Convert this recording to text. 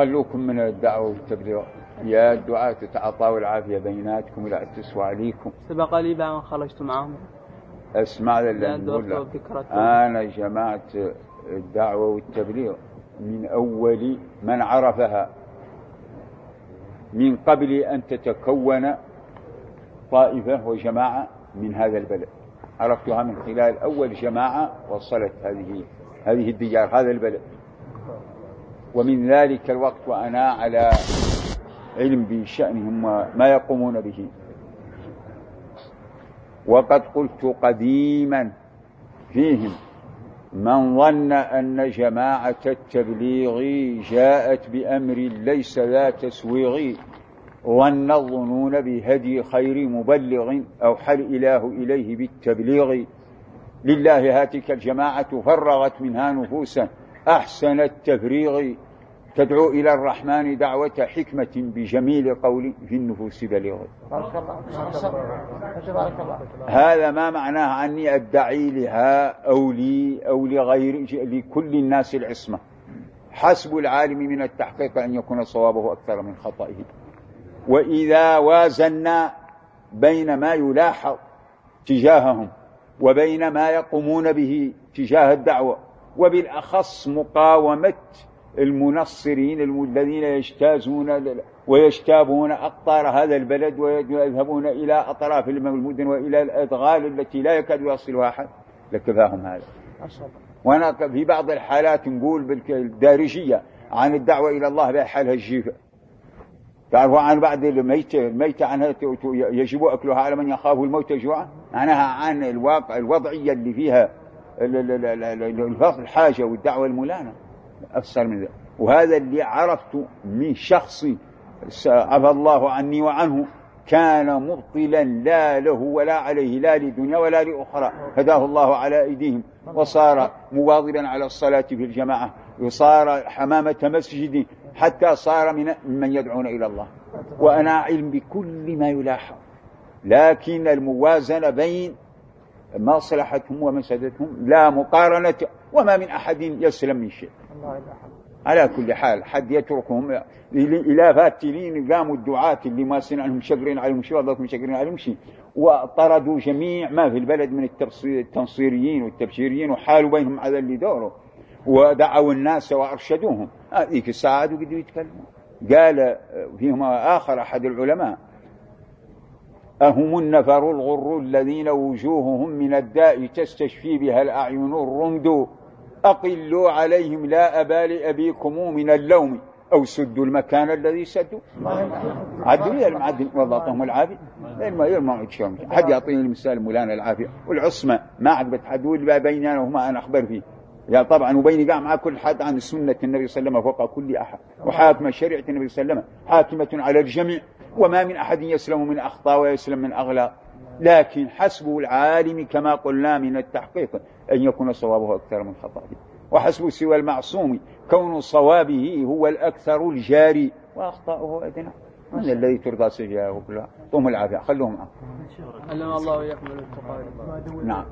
خلوكم من الدعوة والتبليغ يا الدعاة تتعطوا العافية بيناتكم ولا تسوى عليكم. سبق لي بعد ما خرجت معهم. اسمع اللي نقول أنا جمعت الدعوة والتبليغ من أول من عرفها. من قبل أن تتكون طائفة وجماعة من هذا البلد. عرفتها من خلال أول جماعة وصلت هذه هذه الديار هذا البلد. ومن ذلك الوقت وأنا على علم بشأنهم وما يقومون به. وقد قلت قديما فيهم من ظن أن جماعة التبليغ جاءت بأمر ليس ذا تسويغ ظن الظنون بهدي خير مبلغ أوحى الإله إليه بالتبليغ. لله هاتك الجماعة فرغت منها نفوسا أحسن التفريغ تدعو إلى الرحمن دعوة حكمة بجميل قول في النفوس بليغ. بارك الله هذا ما معناه عني أدعي لها أو لي أو لغير لكل الناس العصمة. حسب العالم من التحقيق أن يكون صوابه أكثر من خطئه. وإذا وازنا بين ما يلاحظ تجاههم وبين ما يقومون به تجاه الدعوة وبالأخص مقاومة المنصرين الذين يجتازون ويجتابون أقطار هذا البلد ويذهبون إلى أطراف المدن وإلى الأدغال التي لا يكاد يصلها أحد. لكفاهم هذا. وأنا في بعض الحالات نقول بالدارجية عن الدعوة إلى الله بحالها الجيفة تعرفوا عن بعض الميتة الميتة عنها يجب أكلها على من يخاف الموت جوعا؟ معناها عن الواقع الوضعية اللي فيها الحاجة والدعوة الملانة أفسر من ذلك. وهذا اللي عرفت من شخص عفى الله عني وعنه كان مبطلا لا له ولا عليه لا لدنيا ولا لأخرى. هداه الله على أيديهم وصار مواظبا على الصلاة في الجماعة وصار حمامة مسجد حتى صار من من يدعون إلى الله. وأنا علم بكل ما يلاحظ. لكن الموازنة بين مصلحتهم ومسادتهم لا مقارنة وما من أحد يسلم من شيء. على كل حال حد يتركهم. إلى فاتلين قاموا الدعاة اللي ما عنهم شقرين عليهم شيء وظلكم شقرين عليهم شيء وطردوا جميع ما في البلد من التنصيريين والتبشيريين وحالوا بينهم هذا اللي دوره ودعوا الناس وأرشدوهم. هذيك الساعة قدروا يتكلموا. قال فيهم آخر أحد العلماء أهم النفر الغر الذين وجوههم من الداء تستشفي بها الأعين الرمد. أقلوا عليهم لا أبا لأبيكم من اللوم. أو سدوا المكان الذي سدوا. عدوا يا المعدل طهم العافية. ما يرمى حد يعطيني المثال مولانا العافية. والعصمة ما عاد بتحدوا بيني أنا وما أنا أخبر فيه. يا طبعا وبيني قاع مع كل حد عن سنة النبي صلى الله عليه وسلم فوق كل أحد. وحاكمة شريعة النبي صلى الله عليه وسلم. حاكمة على الجميع. وما من أحد يسلم من أخطاء ويسلم من أغلاق لكن حسب العالم كما قلنا من التحقيق أن يكون صوابه أكثر من خطأه. وحسب سوى المعصوم كون صوابه هو الأكثر الجاري. وأخطاؤه أدنى. من الذي ترضى سجاه كلها طوم العافية خلوهم. معه الله وإياكم نعم.